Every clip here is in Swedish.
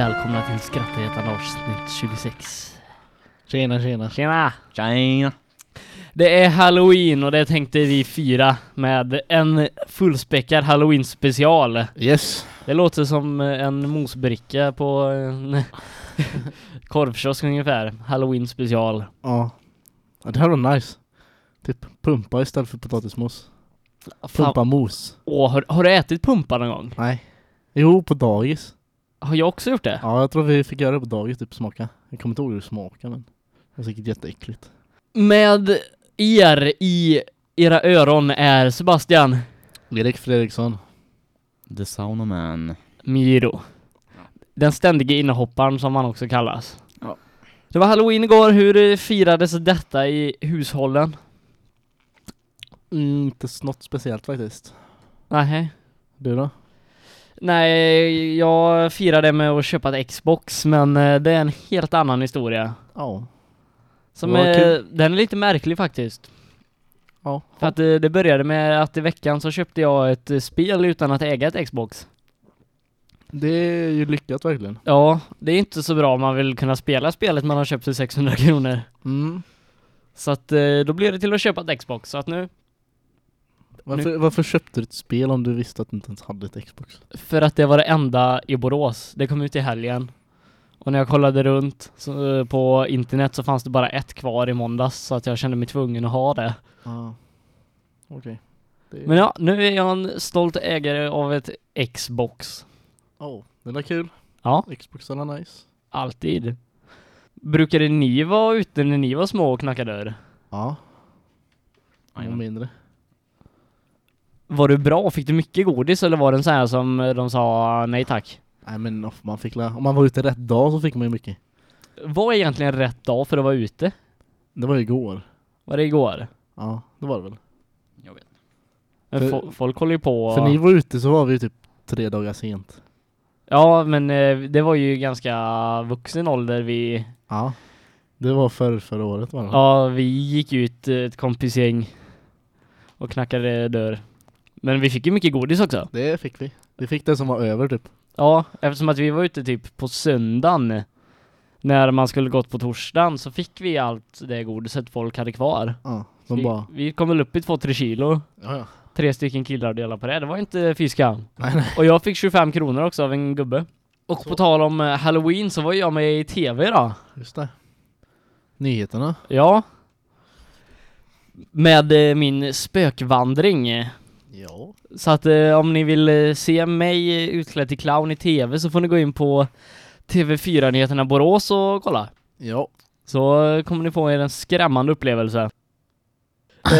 välkomna till Skrattretande avsnitt 26. Tjena tjena. Tjena! Tjena! Det är Halloween och det tänkte vi fira med en fullspäckad Halloween special. Yes. Det låter som en mosbricka på en korvkiosk ungefär. Halloween special. Ja. ja. Det här var nice. Typ pumpa istället för potatismos. Fan. Pumpa mos. Åh, har, har du ätit pumpa någon gång? Nej. Jo, på dagis. Har jag också gjort det? Ja, jag tror vi fick göra det på dagis, typ smaka. Jag kommer inte ihåg hur det smakade men det var säkert jätteäckligt. Med er i era öron är Sebastian Erik Fredriksson. The Sauna Man. Miro. Den ständige inhopparen som han också kallas. Ja. Det var halloween igår, hur firades detta i hushållen? Mm, inte något speciellt faktiskt. Nej. Du då? Nej, jag firade med att köpa ett Xbox, men eh, det är en helt annan historia. Ja. Som är, kul. den är lite märklig faktiskt. Ja. För att eh, det började med att i veckan så köpte jag ett eh, spel utan att äga ett Xbox. Det är ju lyckat verkligen. Ja, det är inte så bra om man vill kunna spela spelet man har köpt för 600 kronor. Mm. Så att då blev det till att köpa ett Xbox. Så att nu, Varför, varför köpte du ett spel om du visste att du inte ens hade ett Xbox? för att det var det enda i Borås. Det kom ut i helgen. Och när jag kollade runt så, eh, på internet så fanns det bara ett kvar i måndags så att jag kände mig tvungen att ha det. Ja. Okej. Det- Men ja, nu är jag en stolt ägare av ett Xbox. Oh, det är kul. Ja, Xbox är nice. alltid. Brukade ni vara ute när ni var små och knacka dörr? Ja. Jajamän. mindre. Var du bra? Fick du mycket godis eller var det en sån här som de sa nej tack? Nej men off, man fick om man var ute rätt dag så fick man ju mycket. Vad är egentligen rätt dag för att vara ute? Det var ju igår. Var det igår? Ja, det var det väl. Jag vet. Men För- fo- folk håller ju på... För ni var ute så var vi ju typ tre dagar sent. Ja, men eh, det var ju ganska vuxen ålder vi... Ja. Det var för förra året var det? Ja, vi gick ut ett kompisgäng och knackade dörr. Men vi fick ju mycket godis också. Det fick vi. Vi fick det som var över typ. Ja, eftersom att vi var ute typ på söndagen när man skulle gått på torsdagen så fick vi allt det godiset folk hade kvar. Ja. De vi, bara, vi kom väl upp i två, tre kilo. ja ja. Tre stycken killar delade på det. Det var inte fiska. Nej nej. Och jag fick 25 kronor också av en gubbe. Och Så. på tal om eh, Halloween så var jag med i TV idag. Just det. Nyheterna. Ja. Med eh, min spökvandring. Ja. Så att eh, om ni vill eh, se mig eh, utklädd till clown i TV så får ni gå in på TV4-nyheterna Borås och kolla. Ja. Så eh, kommer ni få er en skrämmande upplevelse.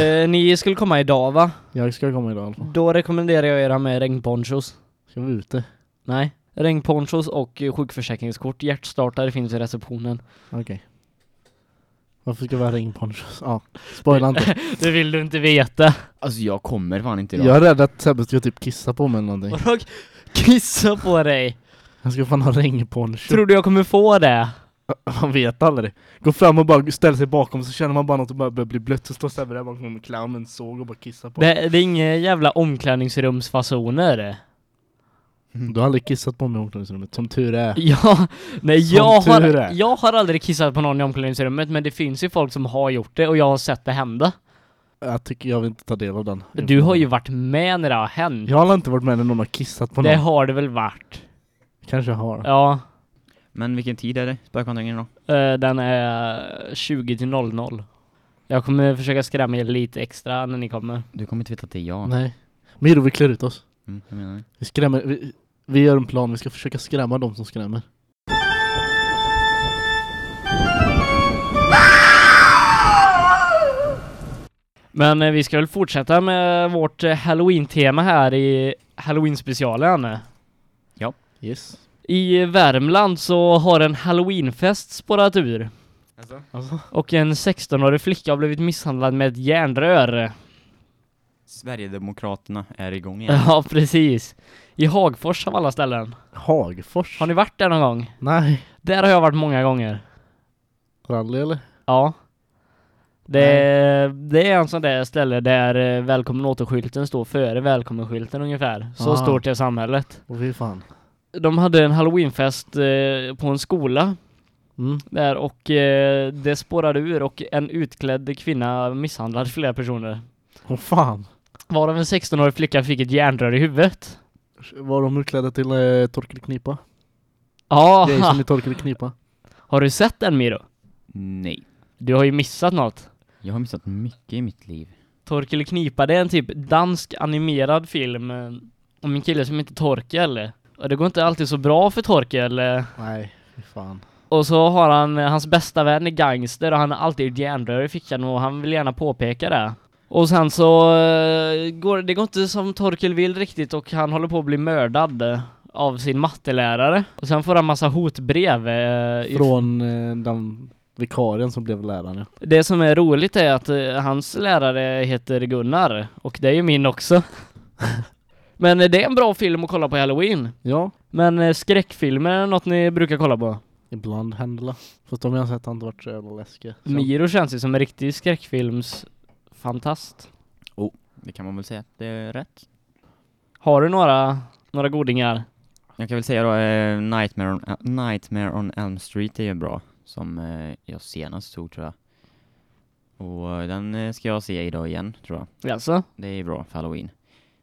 Eh, ni skulle komma idag va? Jag ska komma idag i alla fall. Då rekommenderar jag er med regnponchos. Ska vi ute? Nej. Regnponchos och sjukförsäkringskort. Hjärtstartare finns i receptionen. Okej. Varför ska vi ha ringponchos? Ja. Spoila inte. Det vill du inte veta. Alltså jag kommer fan inte idag. Jag är rädd att Sebbe ska typ kissa på mig eller någonting. Vadå kissa på dig? Jag ska fan ha regnponcho. Tror du jag kommer få det? Man vet aldrig. Gå fram och bara ställa sig bakom så känner man bara något och bara börjar bli blött så står Sebbe där bakom med clown med en såg och bara kissar på. Det, det är inga jävla omklädningsrumsfasoner. Du har aldrig kissat på mig i omklädningsrummet, som tur är. Ja, nej Som jag har, är. jag har aldrig kissat på någon i omklädningsrummet men det finns ju folk som har gjort det och jag har sett det hända. Jag tycker jag vill inte ta del av den. Du har ju varit med när det har hänt. Jag har inte varit med när någon har kissat på någon. det har det väl varit. Kanske jag har. Ja, Men vilken tid är det? Spökvandringen då? eh, den är 20 till 00. Jag kommer försöka skrämma er lite extra när ni kommer. Du kommer inte veta att det är jag. Nej. Miro, vi klär ut oss. Mm, jag menar det. Vi skrämmer, vi, vi gör en plan, vi ska försöka skrämma de som skrämmer. Men eh, vi ska väl fortsätta med vårt eh, halloween-tema här i halloween-specialen. Yes. I Värmland så har en halloweenfest spårat ur. Alltså? Och en 16-årig flicka har blivit misshandlad med ett järnrör. Sverigedemokraterna är igång igen. Ja, precis. I Hagfors av alla ställen. Hagfors? Har ni varit där någon gång? Nej. Där har jag varit många gånger. Rally eller? Ja. Det, det är en sån där ställe där eh, välkommen återskylten står före välkommen-skylten ungefär. Så Ah. stort är samhället. Och fy fan. de hade en halloweenfest eh, på en skola Mm. där och eh, det spårade ur och en utklädd kvinna misshandlade flera personer. Åh fan. Varav en 16-årig flicka fick ett järnrör i huvudet. Var de utklädda till eh, Torkel Knipa? Ja, Jason i Torkel Knipa. har du sett den Miro? Nej. Du har ju missat något. Jag har missat mycket i mitt liv. Torkel Knipa, det är en typ dansk animerad film eh, om en kille som heter Torkel. Och det går inte alltid så bra för Torkel. Nej, fan. Och så har han, eh, hans bästa vän är gangster och han har alltid järnrör i fickan och han vill gärna påpeka det. Och sen så eh, går det går inte som Torkel vill riktigt och han håller på att bli mördad eh, av sin mattelärare. Och sen får han massa hotbrev. eh, Från eh, den vikarien som blev läraren ja. Det som är roligt är att hans lärare heter Gunnar och det är ju min också. Men det är en bra film att kolla på Halloween. Ja, Men skräckfilmer är något ni brukar kolla på? ibland händer det. Fast de jag sett har inte varit så jävla läskiga. Så- Miro känns ju som en riktig skräckfilmsfantast. Det kan man väl säga det är rätt. Har du några, några godingar? Jag kan väl säga då, eh, Nightmare, on, eh, Nightmare on Elm Street är ju bra. Som eh, jag senast såg tror jag. Och eh, den eh, ska jag se idag igen tror jag. Alltså? Det är bra för Halloween.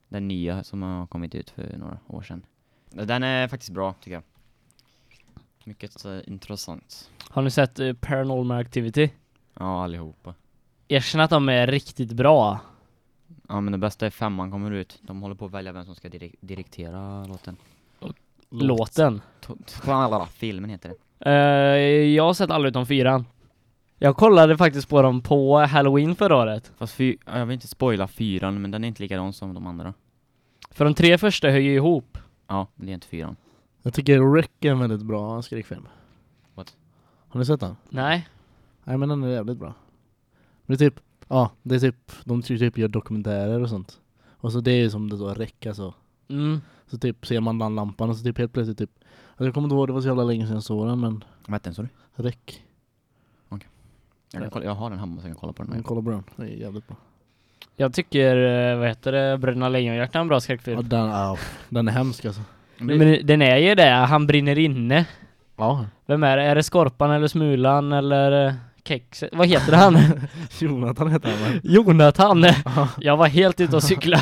Den nya som har kommit ut för några år sedan. Den är faktiskt bra tycker jag. Mycket eh, intressant. Har ni sett eh, Paranormal Activity? Ja, allihopa. Erkänn att de är riktigt bra. Ja men det bästa är femman kommer ut. De håller på att välja vem som ska direk- direktera låten. Låten. Filmen heter det. Eh, jag har sett alla utom fyran. Jag kollade faktiskt på dem på Halloween förra året. Fast fy, ja, jag vill inte spoila fyran men den är inte likadan som de andra. För de tre första ju ihop. Ja, det är inte fyran. Jag tycker Rec är en väldigt bra skräckfilm. What? Har ni sett den? Nej. Nej men den är jävligt bra. Men det är typ, ja, det är typ, de typ gör dokumentärer och sånt. Och så det är som det då Rec alltså. Mm. Så typ ser man den lampan och så typ helt plötsligt typ alltså jag kommer inte ihåg, det var så jävla länge sedan jag såg den men Vad hette den sa du? Rec. Jag, kan kolla, jag har den hemma så jag kan kolla på den. Men kolla på den, det är jävligt bra. Jag tycker, eh, vad heter det, Bröderna Lejonhjärta är en bra Ja, skräckfilm. den, ja, den är hemsk alltså. Men, Men den är ju det, han brinner inne. Ja, Vem är det? Är det Skorpan eller Smulan eller eh, Kexet? Vad heter han? Jonathan heter han va? Jonathan! Ja, Jag var helt ute och cykla.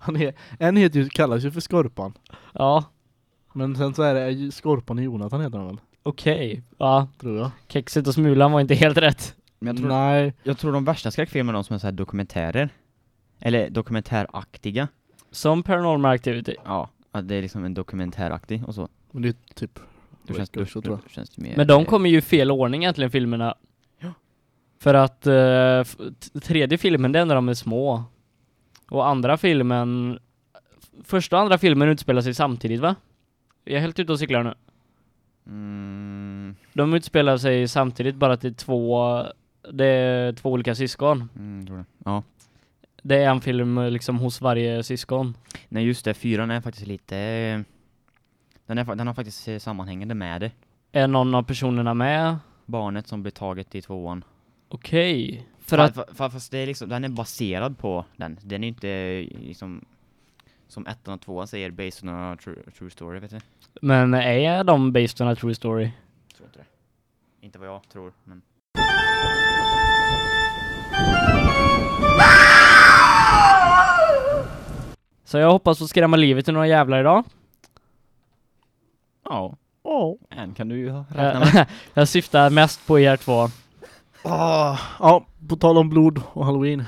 han är, en heter ju, kallas ju för Skorpan. Ja, Men sen så är det ju Skorpan och Jonathan heter han väl? okej. Ja, Tror jag. Kexet och Smulan var inte helt rätt. men jag, tror, Nej, jag tror de värsta skräckfilmerna är de som är så här dokumentärer. Eller dokumentäraktiga. Som Paranormal Activity. Ja, att det är liksom en dokumentäraktig och så. men det är typ Då känns, då, då, känns det mer... Men de kommer ju i fel ordning egentligen filmerna. För att eh, tredje filmen, det är när de är små. Och andra filmen, första och andra filmen utspelar sig samtidigt va? Jag är helt ute och cyklar nu. Mm, De utspelar sig samtidigt bara att det är två, det är två olika syskon. mm, tror det. Ja. Det är en film eh, liksom hos varje syskon. Nej just det, fyran är faktiskt lite... eh, Den, är, den har faktiskt eh, sammanhängande med det. Är någon av personerna med? Barnet som blir taget i tvåan. Okej. För Fa- att, fa- fa- fast det är liksom, den är baserad på den. Den är inte liksom... Som ettan och tvåan säger, based on a true, true story, vet du? men är de based on a true story? Tror inte det. Inte vad jag tror, men... Så jag hoppas få skrämma livet ur några jävlar idag. Ja, Åh. en kan du ju räkna med. Jag, jag syftar mest på er två. Ah, ja, på tal om blod och halloween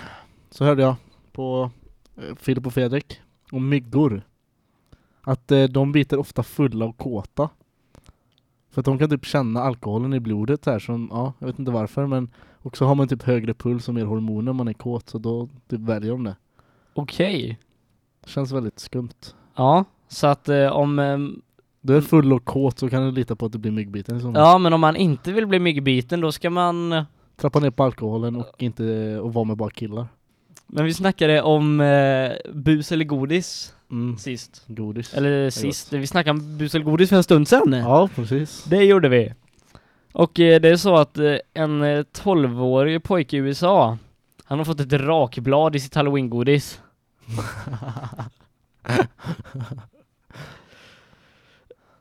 så hörde jag på eh, Filip och Fredrik om myggor. Att eh, de biter ofta fulla och kåta. För att de kan typ känna alkoholen i blodet här som, ja, jag vet inte varför men också har man typ högre puls och mer hormoner om man är kåt så då typ väljer de det. Okej. Känns väldigt skumt. Ja, så att eh, om... ehm, Du är full och kåt så kan du lita på att du blir myggbiten. Liksom. ja, men om man inte vill bli myggbiten då ska man... eh, Trappa ner på alkoholen och inte och vara med bara killar. Men vi snackade om eh, bus eller godis Mm. sist. Godis. Eller sist, vi snackade om bus eller godis för en stund sedan. Ja, precis. Det gjorde vi. Och eh, det är så att eh, en eh, 12-årig pojke i USA, han har fått ett rakblad i sitt halloween-godis.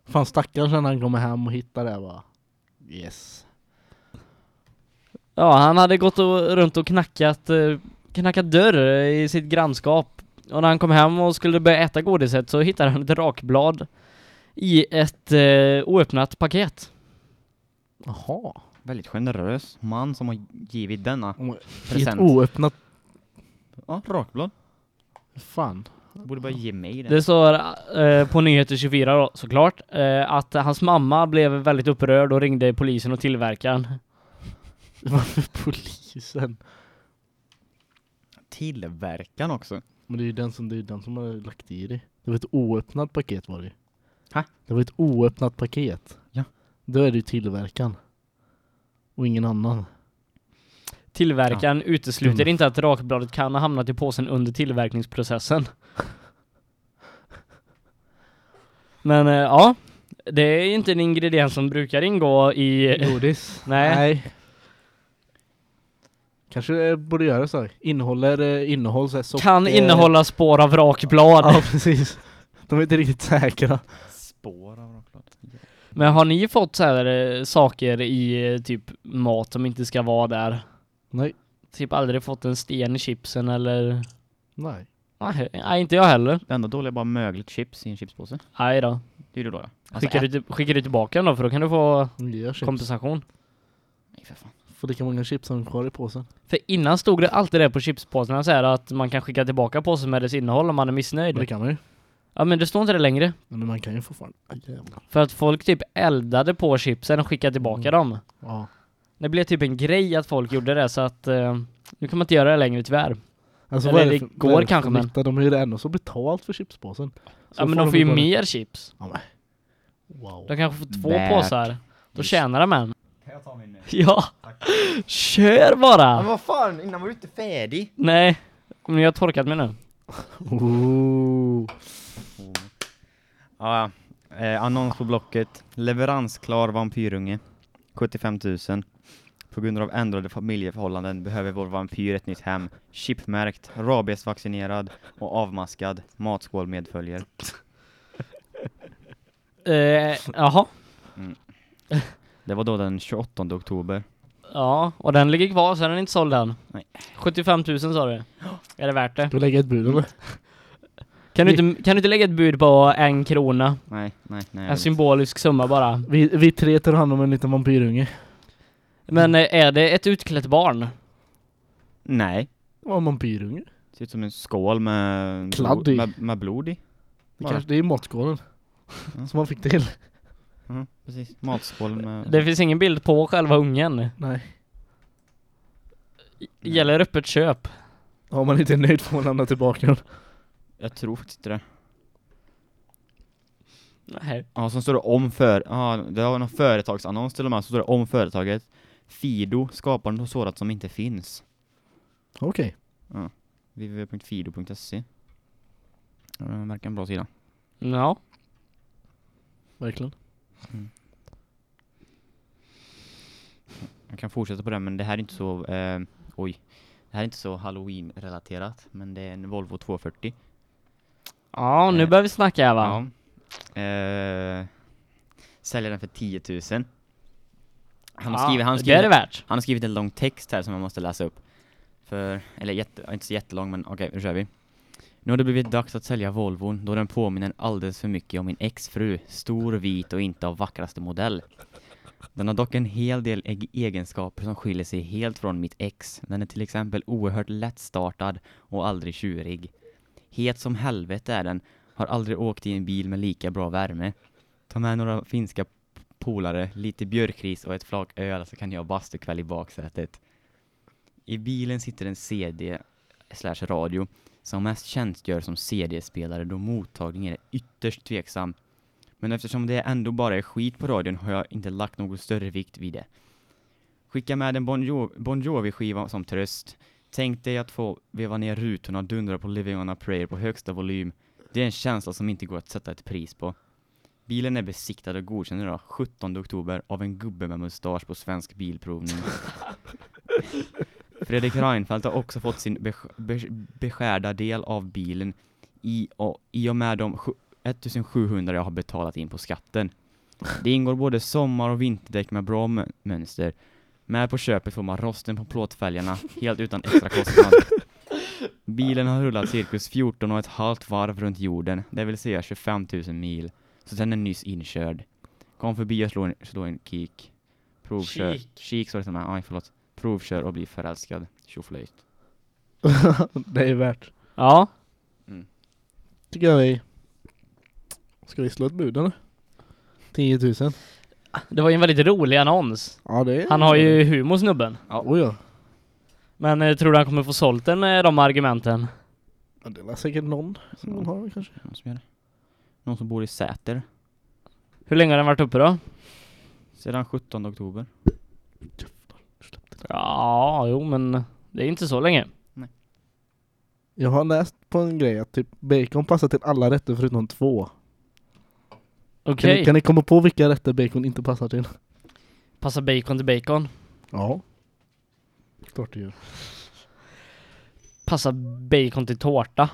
Fan stackars när han kommer hem och hittar det bara. Yes. Ja, han hade gått och, runt och knackat, eh, knackat dörr i sitt grannskap. Och när han kom hem och skulle börja äta godiset så hittade han ett rakblad i ett eh, oöppnat paket. Jaha. Väldigt generös man som har givit denna I ett present. oöppnat... Ja, rakblad. Fan. Du borde bara ge mig det. Det står eh, på Nyheter 24 då, såklart, eh, att hans mamma blev väldigt upprörd och ringde polisen och tillverkaren. Varför polisen? Tillverkan också. Men det är ju den som, det är den som har lagt i det. Det var ett oöppnat paket var det. Ha? Det var ett oöppnat paket. Ja. Då är det ju tillverkaren. Och ingen annan. Tillverkaren utesluter Dum. inte att rakbladet kan ha hamnat i påsen under tillverkningsprocessen. Men eh, ja, det är inte en ingrediens som brukar ingå i... Godis? Nej. Kanske eh, borde göra så här. Innehåller eh, innehåll så här, socker... Kan innehålla spår av rakblad. Ja precis. De är inte riktigt säkra. Spår av rakblad. Men har ni fått så här eh, saker i eh, typ mat som inte ska vara där? Nej. Typ aldrig fått en sten i chipsen eller? Nej. Nej, nej inte jag heller. Det enda dåliga är bara mögligt chips i en chipspåse. Nej då. Det är ju då ja. Alltså, Skickar, du, skickar du tillbaka den då för då kan du få chips. kompensation. Nej för fan. Får lika många chips som kvar i påsen. För innan stod det alltid det på chipspåsarna så här att man kan skicka tillbaka påsen med dess innehåll om man är missnöjd. Det kan man ju. Ja men det står inte det längre. Men man kan ju fortfarande... För att folk typ eldade på chipsen och skickade tillbaka Mm. dem. Ja. Det blev typ en grej att folk gjorde det så att eh, nu kan man inte göra det längre tyvärr. Alltså, Eller det för- går vad är det kanske, men-? De är ju ändå så betalt för chipspåsen. Så ja men de får ju bara- mer chips. Ja, men. Wow. De kanske får två Värt. påsar. Då tjänar de en. Kan jag ta min nu? Ja! Kör bara! vad fan, innan var du inte färdig. Nej, men jag har torkat mig nu. Ooh. Ja, ja. eh, annons på Blocket. Leveransklar vampyrunge. 75 000. På grund av ändrade familjeförhållanden behöver vår vampyr ett nytt hem. Chipmärkt, rabiesvaccinerad och avmaskad. Matskål medföljer. Eh, jaha. Det var då den 28 oktober. Ja, och den ligger kvar så den är inte såld än. Nej. 75 000 sa du. Är det värt det? Du lägger ett bud eller? Kan du, inte, kan du inte lägga ett bud på en krona? Nej, nej, nej. En symbolisk summa bara. Vi, vi tre tar hand om en liten vampyrunge. Men eh, är det ett utklätt barn? Nej. Det var en vampyrunge. Ser ut som en skål med, Kladd i. med, med blod i. Det, kanske, det är matskålen. Ja. Som man fick till. Mhm, precis. Matskål med... Det finns ingen bild på själva ungen. Nej. Gäller öppet köp. Om man inte är nöjd får man lämna tillbaka den. Jag tror faktiskt inte det. Nej. Ja, så står det om för... Ja, det var någon företagsannons till och med, så står det om företaget. Fido, skaparen av sådant som inte finns. Okej. www.fido.se Ja, Det verkar en bra sida. Ja. Verkligen. Jag kan fortsätta på det, men det här är inte så... Eh, oj. Det här är inte så halloween-relaterat, men det är en Volvo 240. Ja, nu Eh, börjar vi snacka här va? Ja. Eh, säljer den för 10 000. Han har Ja, skrivit, han har det är det skrivit, värt. han har skrivit en lång text här som jag måste läsa upp. För, eller jätte, inte så jättelång men okej, nu kör vi. Nu har det blivit dags att sälja Volvon då den påminner alldeles för mycket om min exfru. Stor, vit och inte av vackraste modell. Den har dock en hel del egenskaper som skiljer sig helt från mitt ex. Den är till exempel oerhört lättstartad och aldrig tjurig. Het som helvete är den, har aldrig åkt i en bil med lika bra värme. Ta med några finska polare, lite björkris och ett flak öl så kan jag ha bastukväll i baksätet. I bilen sitter en CD slash radio som mest tjänstgör som CD-spelare då mottagningen är ytterst tveksam. Men eftersom det ändå bara är skit på radion har jag inte lagt någon större vikt vid det. Skicka med en Bon, jo- bon Jovi-skiva som tröst. Tänk dig att få veva ner rutorna och dundra på Living on a prayer på högsta volym. Det är en känsla som inte går att sätta ett pris på. Bilen är besiktad och godkänd idag, 17 oktober, av en gubbe med mustasch på Svensk Bilprovning. Fredrik Reinfeldt har också fått sin besk bes beskärda del av bilen i och, i och med de sju- 1700 jag har betalat in på skatten. Det ingår både sommar och vinterdäck med bra mö- mönster. Med på köpet får man rosten på plåtfälgarna helt utan extra kostnad. Bilen har rullat cirkus 14 och ett halvt varv runt jorden, det vill säga 25 000 mil. Så den är nyss inkörd. Kom förbi och slå en, slå en kik. Provkör. Kik. Kik står det till mig. Aj, förlåt. Provkör och bli förälskad. Tjoflöjt. det är värt. Ja, Tycker jag vi... Ska vi slå ett bud eller? 10 000. det var ju en väldigt rolig annons. Ja det är... Han har ju humor snubben. Ja, oh, ja. Men eh, tror du han kommer få sålt den med de argumenten? ja. Det är säkert någon som Ja. vill ha det kanske. Någon som gör det. Någon som bor i Säter. Hur länge har den varit uppe då? Sedan 17 oktober. Ja, jo men det är inte så länge. Jag har läst på en grej att typ bacon passar till alla rätter förutom två. Okej, Kan, ni, kan ni komma på vilka rätter bacon inte passar till? passar bacon till bacon? Ja. Klart det gör. Passar bacon till tårta?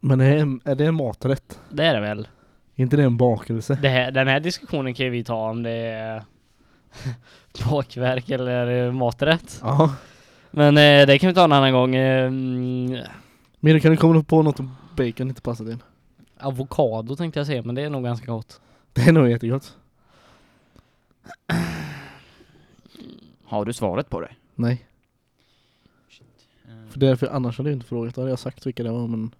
Men är, är det en maträtt? Det är det väl? Är inte det en bakelse? Det här, den här diskussionen kan ju vi ta om det är bakverk eller eh, maträtt. Ja. Men eh, det kan vi ta en annan gång. Eh, mm, Men kan du komma på något som bacon inte passar till? avokado tänkte jag säga, men det är nog ganska gott. Det är nog jättegott. Har du svaret på det? Nej. För därför, annars hade jag inte frågat. Då hade jag sagt vilka det var men...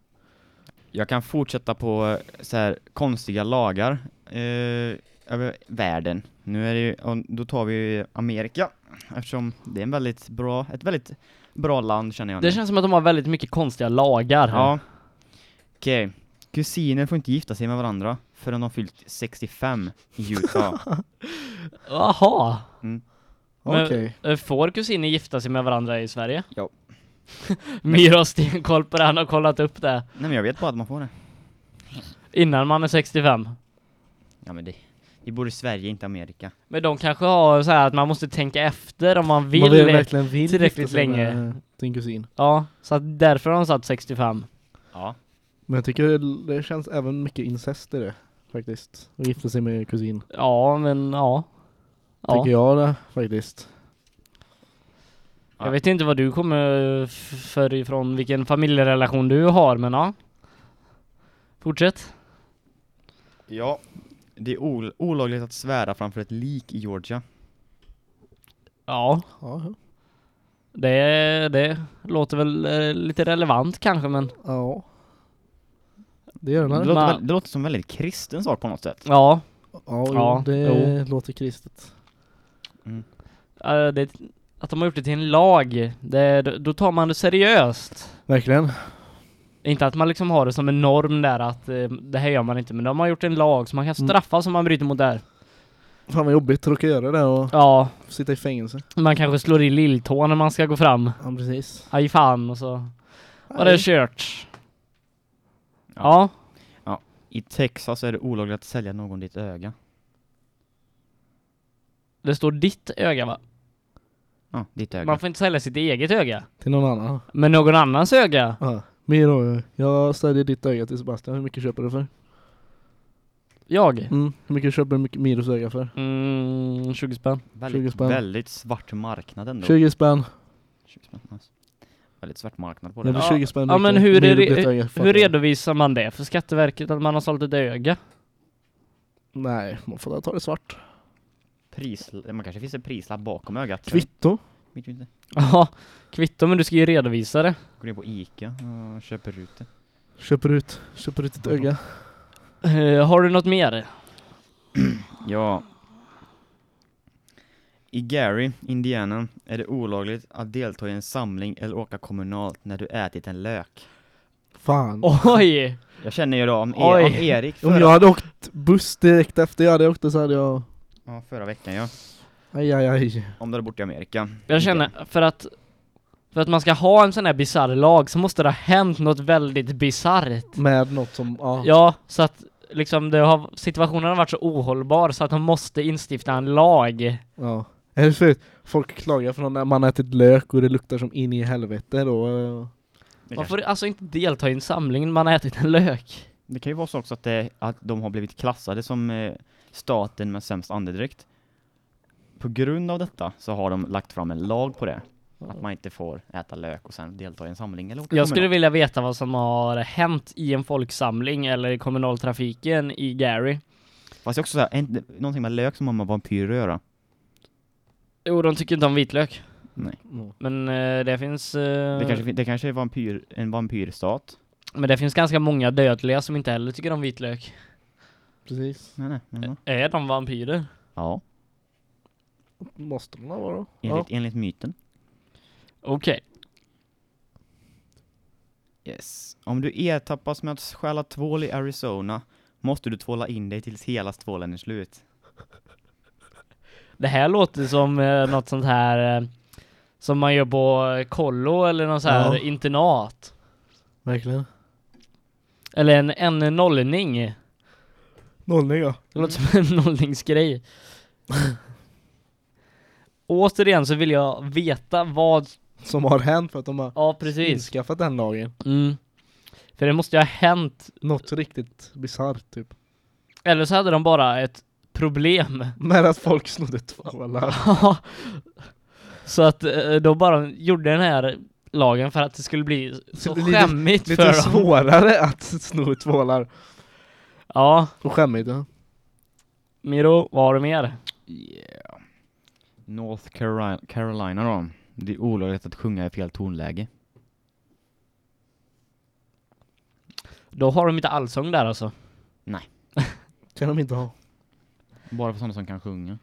Jag kan fortsätta på eh, så här konstiga lagar eh, över världen. Nu är det ju, då tar vi ju Amerika eftersom det är en väldigt bra, ett väldigt bra land känner jag Det nu. känns som att de har väldigt mycket konstiga lagar. Ja. Okej. Kusiner får inte gifta sig med varandra förrän de fyllt 65 i Utah. Jaha. Men- Okej. Eh, Får kusiner gifta sig med varandra i Sverige? Ja. Myra har stenkoll på det, han har kollat upp det. Nej men jag vet bara att man får det. Innan man är 65. Ja men det, vi bor i Sverige, inte Amerika. Men de kanske har så här att man måste tänka efter om man vill. Man vill verkligen vill tillräckligt länge. med Din kusin. Ja, så att därför har de satt 65. Ja. Men jag tycker det, det känns även mycket incest i det. Faktiskt. Att gifta sig med kusin. Ja, men ja. Ja. Tycker jag det faktiskt. Jag vet inte vad du kommer för ifrån, vilken familjerelation du har, men ja. Fortsätt. Ja. Det är ol- olagligt att svära framför ett lik i Georgia. Ja, Ja, ja. det, det låter väl eh, lite relevant kanske, men ja. Det gör Det den. låter, Ma- väl, det låter som en väldigt kristen sak på något sätt. ja. Ja, Ja, det jo. låter kristet. eh, det, att de har gjort det till en lag, det, då tar man det seriöst. Verkligen. Inte att man liksom har det som en norm där att eh, det här gör man inte, men de har gjort en lag så man kan Mm. straffas om man bryter mot det här. Fan vad jobbigt att råka göra det och Ja, sitta i fängelse. man kanske slår i lilltån när man ska gå fram. Ja, precis. Aj fan och så var det kört. Ja. I Texas är det olagligt att sälja någon ditt öga. Det står ditt öga va? Ja, ditt öga. Man får inte sälja sitt eget öga. Till någon annan. Men någon annans öga? Ja. Miro, jag säljer ditt öga till Sebastian. Hur mycket köper du för? Jag? Mm. Hur mycket köper mycket Miros öga för? Mm, 20 spänn. 20 väldigt, spänn. väldigt svart marknad ändå. 20 spänn. 20 spänn. Väldigt svart marknad på Det Ja. 20 spänn Ja men hur, öga, fattar hur jag. redovisar man det för Skatteverket att man har sålt ett öga? Nej, man får ta det svart. Pris, man kanske finns en prislapp bakom ögat. Kvitto. Ju inte. Ja, kvitto men du ska ju redovisa det. Går in på Ica och köper ut det. Köper ut, köper ut ett öga. Eh, har du något mer? Ja. I Gary, Indiana, är det olagligt att delta i en samling eller åka kommunalt när du ätit en lök. Fan. Oj! Jag känner ju då om, e Oj. om Erik Om förra, jag hade åkt buss direkt efter jag hade åkt så hade jag... ja, förra veckan ja. Aj, aj, aj. Om du hade bort i Amerika. Jag känner, för att för att man ska ha en sån här bisarr lag så måste det ha hänt något väldigt bisarrt. Med något som... Ja. Ja, så att liksom det har, situationen har varit så ohållbar så att de måste instifta en lag. ja. Eller för folk klagar från när man ätit lök och det luktar som in i helvete då. Man får alltså inte delta i en samling när man har ätit en lök. det kan ju vara så också att, det, att de har blivit klassade som eh, staten med sämst andedräkt. På grund av detta så har de lagt fram en lag på det. Att man inte får äta lök och sen delta i en samling eller Jag skulle vilja veta vad som har hänt i en folksamling eller i kommunaltrafiken i Gary. Fast jag också säga, någonting med lök som har med vampyrer att göra. Jo, de tycker inte om vitlök. Nej. Mm. Men eh, det finns... eh, Det kanske, det kanske är vampyr, en vampyrstat. Men det finns ganska många dödliga som inte heller tycker om vitlök. Precis. Nej, nej, nej, nej. Är de vampyrer? Ja, Måste de vara då? enligt, enligt myten. Okej. Yes. Om du ertappas med att stjäla tvål i Arizona måste du tvåla in dig tills hela tvålen är slut. Det här låter som eh, något sånt här eh, som man gör på eh, kollo eller något så här Ja. internat. Verkligen. Eller en, en nollning. Nollning ja. Det låter som en nollningsgrej. Återigen så vill jag veta vad... Som har hänt för att de har Ja, precis. inskaffat den lagen. Mm. För det måste ju ha hänt. Något riktigt bisarrt typ. Eller så hade de bara ett problem. Med att folk snodde tvålar. så att eh, de bara gjorde den här lagen för att det skulle bli så det skämmigt Lite för dem. svårare att sno tvålar. Ja, Och skämmigt ja. Miro, vad har du mer? Yeah. North Carolina, Carolina då. Det är olagligt att sjunga i fel tonläge. Då har de inte allsång där alltså. Kan de inte ha. Bara för sådana som kan sjunga.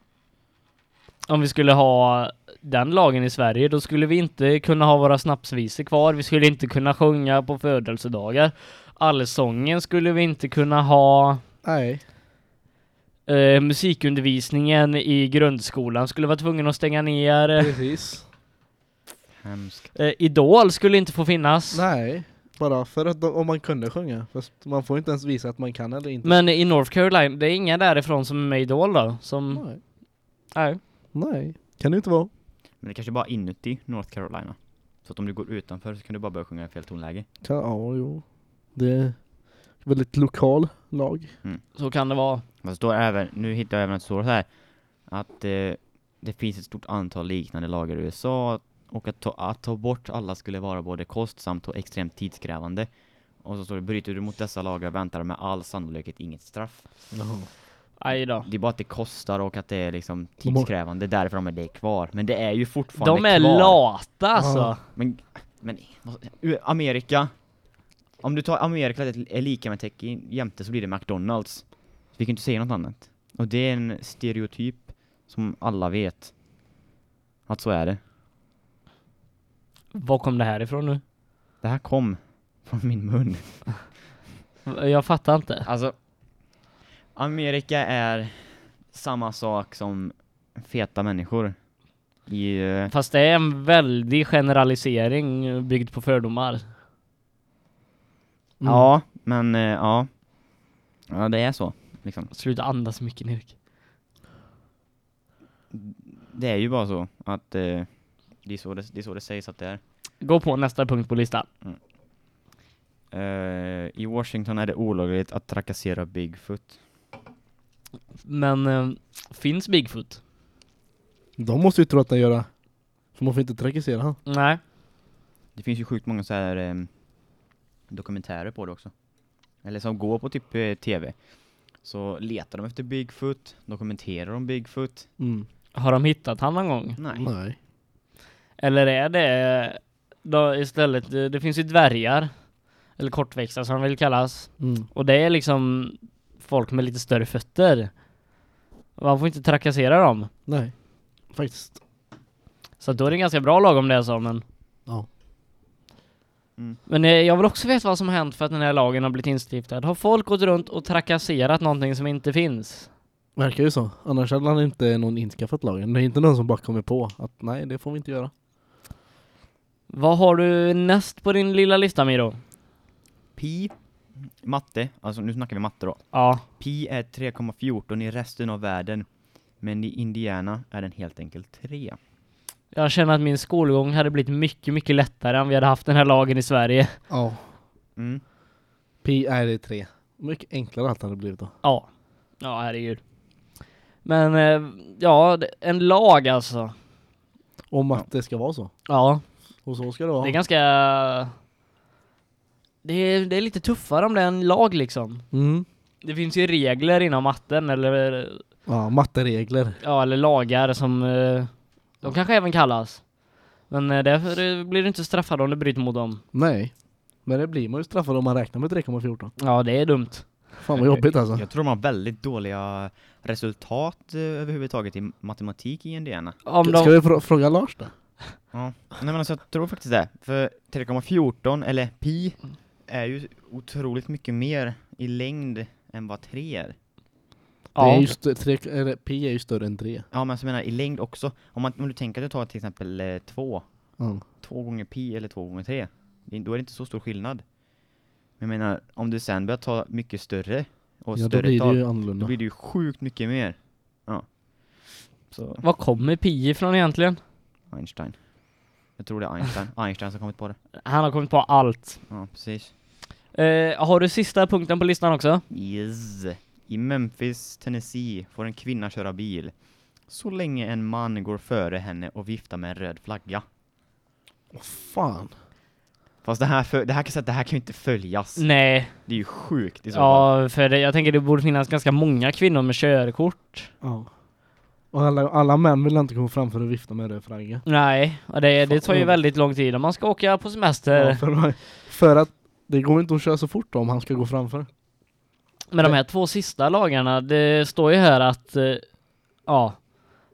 Om vi skulle ha den lagen i Sverige, då skulle vi inte kunna ha våra snapsvisor kvar. Vi skulle inte kunna sjunga på födelsedagar. Allsången skulle vi inte kunna ha. Nej. Eh, musikundervisningen i grundskolan skulle vara tvungen att stänga ner. Precis. Hemskt. Eh, Idol skulle inte få finnas. Nej. Bara för att de, om man kunde sjunga. Fast man får inte ens visa att man kan eller inte. Men i North Carolina, det är inga därifrån som är med i Idol då? Som... Nej. Nej. Nej. Kan det inte vara. Men det kanske bara inuti North Carolina. Så att om du går utanför så kan du bara börja sjunga i fel tonläge. Kan, ja, jo. Det är väldigt lokal lag. Så kan det vara. Men det står även, nu hittar jag även att det står så här att eh, det finns ett stort antal liknande lagar i USA och att ta, att ta bort alla skulle vara både kostsamt och extremt tidskrävande. Och så står det, bryter du mot dessa lagar väntar med all sannolikhet inget straff. Aj då. Det är bara att det kostar och att det är liksom tidskrävande, därför de är det kvar. Men det är ju fortfarande De är kvar. lata alltså. Ja. Men, men Amerika, om du tar Amerika det är lika med tech jämte så blir det McDonalds. Så vi kan inte säga något annat. Och det är en stereotyp som alla vet. Att så är det. Var kom det här ifrån nu? Det här kom från min mun. Jag fattar inte. Alltså, Amerika är samma sak som feta människor. I, eh, Fast det är en väldig generalisering eh, byggd på fördomar. Mm. Ja, men eh, ja. Ja, det är så. Liksom. Sluta andas mycket Erik. Det är ju bara så att eh, det, är så det, det är så det sägs att det är. Gå på nästa punkt på listan. Eh, I Washington är det olagligt att trakassera Bigfoot. Men eh, finns Bigfoot? De måste ju tro att de gör det. För man får inte trakassera han. Nej. Det finns ju sjukt många så här eh, dokumentärer på det också. Eller som går på typ eh, tv. Så letar de efter Bigfoot, dokumenterar om Bigfoot. Mm. Har de hittat han någon gång? Nej. Nej. Eller är det då istället, det, finns ju dvärgar. Eller kortväxta som de vill kallas. Mm. Och det är liksom folk med lite större fötter. Man får inte trakassera dem. Nej. Faktiskt. Så då är det en ganska bra lag om det är så men. Mm. Men eh, jag vill också veta vad som har hänt för att den här lagen har blivit instiftad. Har folk gått runt och trakasserat någonting som inte finns? Verkar ju så. Annars hade han inte någon inskaffat lagen. Det är inte någon som bara kommer på att nej, det får vi inte göra. Vad har du näst på din lilla lista Miro? Pi, matte, alltså nu snackar vi matte då. Ja, Pi är 3,14 i resten av världen. Men i Indiana är den helt enkelt 3. Jag känner att min skolgång hade blivit mycket, mycket lättare om vi hade haft den här lagen i Sverige. Ja. Mm. Pi är det tre. Mycket enklare allt hade blivit då. Ja. Ja, herregud. Men eh, ja, en lag alltså. Om att det ska vara så. Ja, Och så ska det vara. det är ganska... Det är, det är lite tuffare om det är en lag liksom. Mm. Det finns ju regler inom matten eller, Ja, matteregler. ja, eller lagar som eh, de kanske även kallas. Men eh, därför blir du inte straffad om du bryter mot dem. Nej. Men det blir man ju straffad om man räknar med 3,14. Ja, det är dumt. Fan vad jobbigt alltså. Jag tror de har väldigt dåliga resultat eh, överhuvudtaget i matematik i NDN. Om Ska de, vi frå- fråga Lars då? Ja. Nej men alltså jag tror faktiskt det. För 3,14 eller pi är ju otroligt mycket mer i längd än vad 3 är. Det är ja, ju st- tre, eller, pi är ju större än 3. Ja men så menar jag i längd också. Om, man, om du tänker att du tar till exempel 2, Mm. 2 gånger pi eller 2 gånger 3. Då är det inte så stor skillnad. Men jag menar, om du sen börjar ta mycket större och Ja, då större blir det tal, ju då annorlunda. blir det ju sjukt mycket mer. Ja. Så, var kommer pi ifrån egentligen? Einstein. Jag tror det är Einstein. Einstein som kommit på det. Han har kommit på allt. Ja, precis. Eh, har du sista punkten på listan också? Yes. I Memphis, Tennessee får en kvinna köra bil. Så länge en man går före henne och viftar med en röd flagga. Åh, fan. Fast det här, för, det här, kan, jag säga att det här kan ju inte följas. Nej, Det är ju sjukt i så fall. ja, för det, jag tänker det borde finnas ganska många kvinnor med körkort. Ja. Och alla, alla män vill inte komma framför och vifta med röd flagga. Nej, och det, det tar ju väldigt lång tid om man ska åka på semester. Ja, för, för att det går inte att köra så fort då, om han ska gå framför. Men de här två sista lagarna, det står ju här att eh, ja,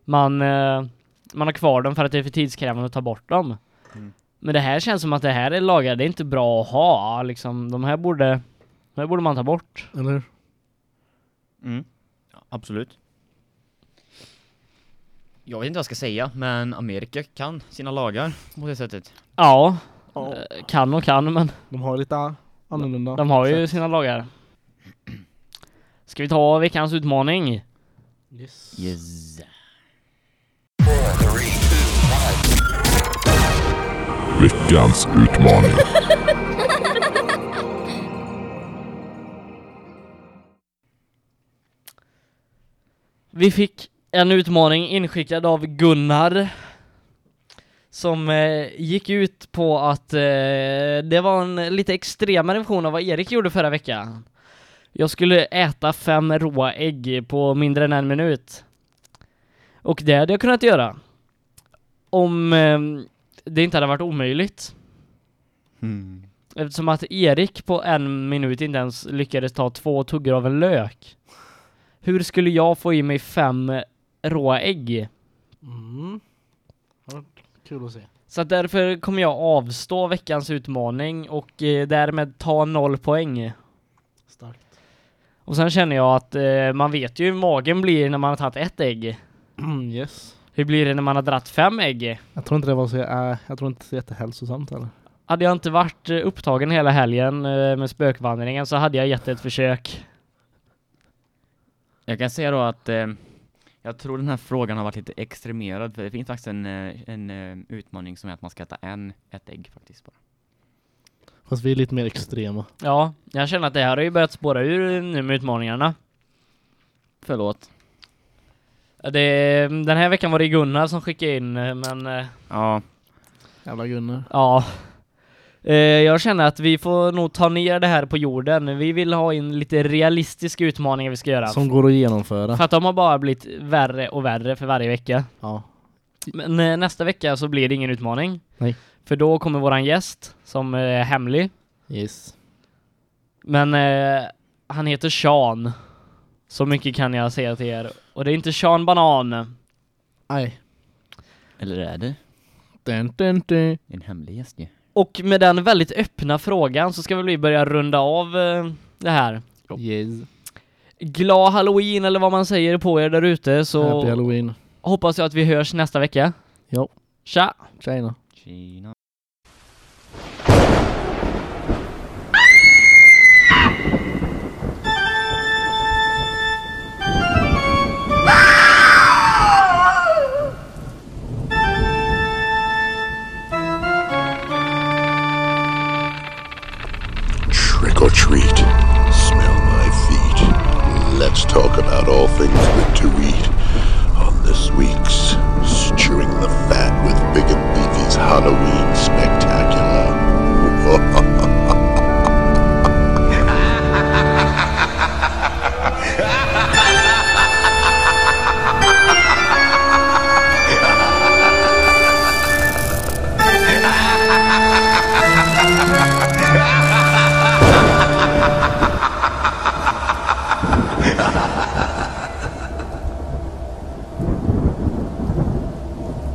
man, eh, man har kvar dem för att det är för tidskrävande att ta bort dem. Mm. Men det här känns som att det här är lagar, det är inte bra att ha liksom. De här borde, de här borde man ta bort. Eller? Mm. Ja, absolut. Jag vet inte vad jag ska säga, men Amerika kan sina lagar på det sättet. Ja, eh, kan och kan men De har lite annorlunda. de har ju sätt. sina lagar. Ska vi ta veckans utmaning? Yes. Yes. Veckans utmaning. Vi fick en utmaning inskickad av Gunnar som eh, gick ut på att eh, det var en lite extremare version av vad Erik gjorde förra veckan. Jag skulle äta fem råa ägg på mindre än en minut. Och det hade jag kunnat göra. Om eh, det inte hade varit omöjligt. Hmm. Eftersom att Erik på en minut inte ens lyckades ta två tuggor av en lök. Hur skulle jag få i mig fem råa ägg? Mm. Kul att se. Så att därför kommer jag avstå veckans utmaning och eh, därmed ta noll poäng. Starkt. Och sen känner jag att eh, man vet ju hur magen blir när man har tagit ett ägg. Mm, yes. Hur blir det när man har dratt fem ägg? Jag tror inte det var så, äh, jag tror inte det är jättehälsosamt eller? Hade jag inte varit eh, upptagen hela helgen eh, med spökvandringen så hade jag gett ett försök. Jag kan säga då att eh, jag tror den här frågan har varit lite extremerad för det finns faktiskt en, eh, en eh, utmaning som är att man ska äta en, ett ägg faktiskt bara. Fast vi är lite mer extrema. Ja, jag känner att det här har ju börjat spåra ur nu med utmaningarna. Förlåt. Det, den här veckan var det Gunnar som skickade in, eh, men eh, Ja, Jävla Gunnar. ja. Eh, Jag känner att vi får nog ta ner det här på jorden. Vi vill ha in lite realistiska utmaningar vi ska göra. Som går att genomföra. För att de har bara blivit värre och värre för varje vecka. Ja. Men nästa vecka så blir det ingen utmaning. Nej. För då kommer våran gäst, som är hemlig. Yes. Men eh, han heter Sean. Så mycket kan jag säga till er. Och det är inte Sean Banan. Nej. eller är det Dun, dun, dun. en hemlig gäst ju? Och med den väldigt öppna frågan så ska vi börja runda av eh, det här. Yes. Glad halloween eller vad man säger på er där ute så Happy halloween. hoppas jag att vi hörs nästa vecka. Jo. Tja! Tjena. しいな。